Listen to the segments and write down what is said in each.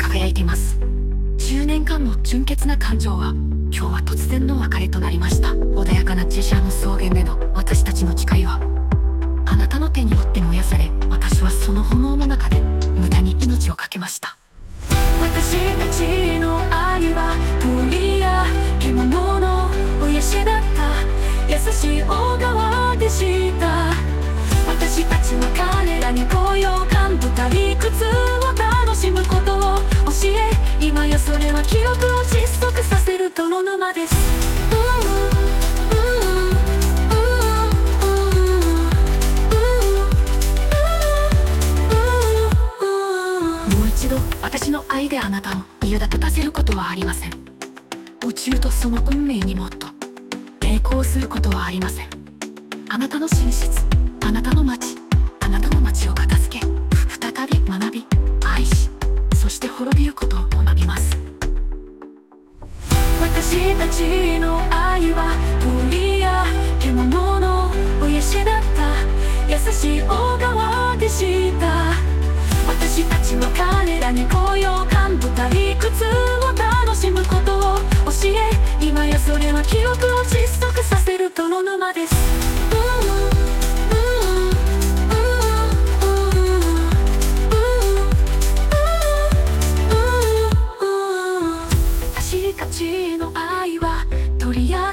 輝いています。10年間の純潔な感情は今日は突然の別れとなりました。穏やかなジェシャの草原での私たちの誓いはあなたの手によって燃やされ私はその炎の中で無駄に命を懸けました。れは記憶を窒息させる泥沼です。もう一度私の愛であなたを苛立たせることはありません宇宙とその運命にもっと抵抗することはありませんあなたの寝室あなたの街あなたの街を片付け私たちの愛は鳥や獣の親しだった。優しい小川でした。私たちは彼らに高揚感と退屈を楽しむことを教え今やそれは記憶を窒息させる泥沼です。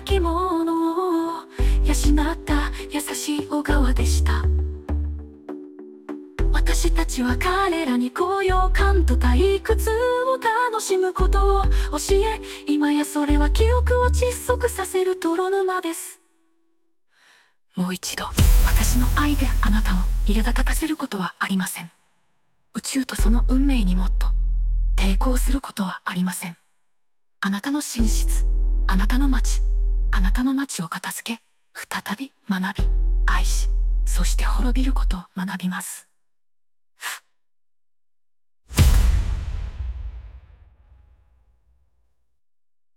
鳥や獣を養った優しい小川でした。私たちは彼らに高揚感と退屈を楽しむことを教え今やそれは記憶を窒息させる泥沼です。もう一度私の愛であなたを苛立たせることはありません。宇宙とその運命にもっと抵抗することはありません。あなたの寝室あなたの街あなたの街を片付け再び学び愛しそして滅びることを学びます。